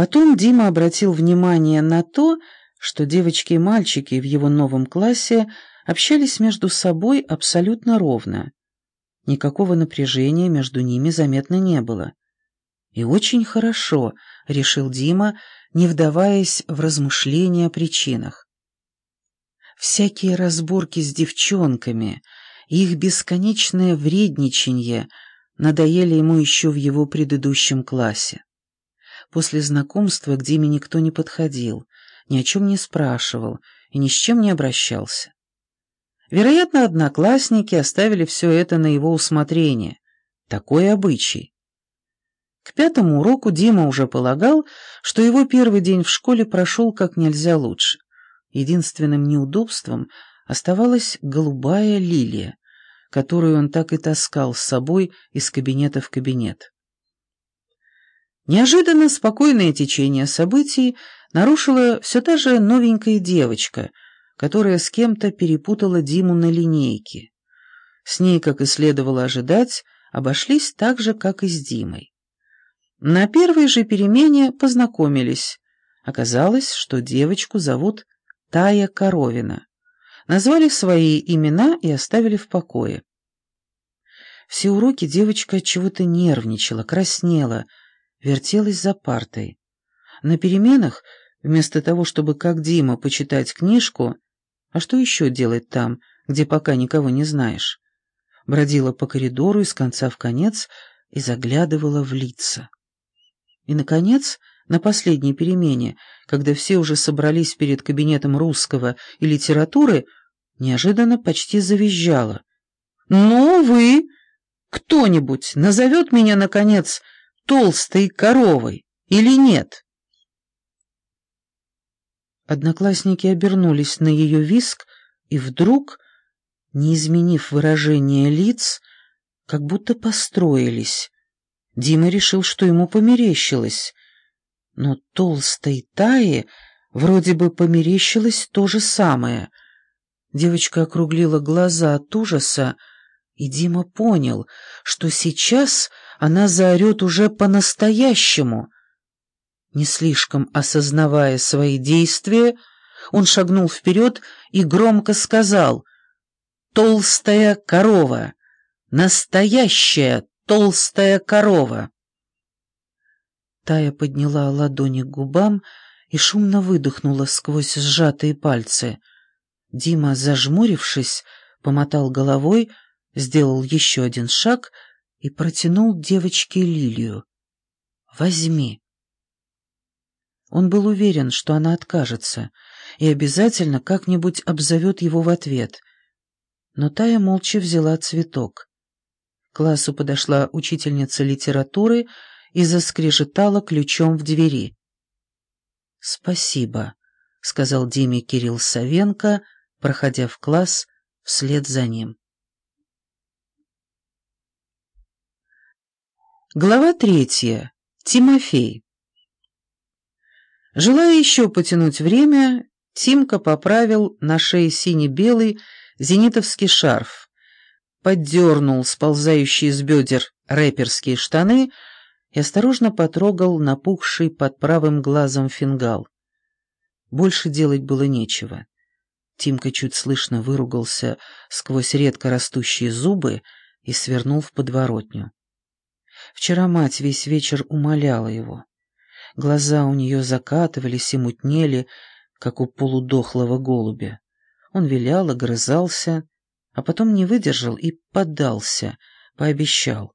Потом Дима обратил внимание на то, что девочки и мальчики в его новом классе общались между собой абсолютно ровно. Никакого напряжения между ними заметно не было. «И очень хорошо», — решил Дима, не вдаваясь в размышления о причинах. Всякие разборки с девчонками их бесконечное вредничанье надоели ему еще в его предыдущем классе. После знакомства к Диме никто не подходил, ни о чем не спрашивал и ни с чем не обращался. Вероятно, одноклассники оставили все это на его усмотрение. Такой обычай. К пятому уроку Дима уже полагал, что его первый день в школе прошел как нельзя лучше. Единственным неудобством оставалась голубая лилия, которую он так и таскал с собой из кабинета в кабинет. Неожиданно спокойное течение событий нарушила все та же новенькая девочка, которая с кем-то перепутала Диму на линейке. С ней, как и следовало ожидать, обошлись так же, как и с Димой. На первой же перемене познакомились. Оказалось, что девочку зовут Тая Коровина. Назвали свои имена и оставили в покое. Все уроки девочка чего-то нервничала, краснела, вертелась за партой. На переменах, вместо того, чтобы, как Дима, почитать книжку, а что еще делать там, где пока никого не знаешь, бродила по коридору из конца в конец и заглядывала в лица. И, наконец, на последней перемене, когда все уже собрались перед кабинетом русского и литературы, неожиданно почти завизжала. «Ну вы! Кто-нибудь назовет меня, наконец, толстой коровой или нет?» Одноклассники обернулись на ее виск, и вдруг, не изменив выражение лиц, как будто построились. Дима решил, что ему померещилось — но толстой Тае вроде бы померещилось то же самое. Девочка округлила глаза от ужаса, и Дима понял, что сейчас она заорет уже по-настоящему. Не слишком осознавая свои действия, он шагнул вперед и громко сказал «Толстая корова! Настоящая толстая корова!» Тая подняла ладони к губам и шумно выдохнула сквозь сжатые пальцы. Дима, зажмурившись, помотал головой, сделал еще один шаг и протянул девочке лилию. «Возьми». Он был уверен, что она откажется и обязательно как-нибудь обзовет его в ответ. Но Тая молча взяла цветок. К классу подошла учительница литературы и заскрежетала ключом в двери. «Спасибо», — сказал Диме Кирилл Савенко, проходя в класс вслед за ним. Глава третья. Тимофей. Желая еще потянуть время, Тимка поправил на шее сине-белый зенитовский шарф, поддернул сползающие с бедер рэперские штаны — и осторожно потрогал напухший под правым глазом фингал. Больше делать было нечего. Тимка чуть слышно выругался сквозь редко растущие зубы и свернул в подворотню. Вчера мать весь вечер умоляла его. Глаза у нее закатывались и мутнели, как у полудохлого голубя. Он вилял, огрызался, а потом не выдержал и поддался, пообещал.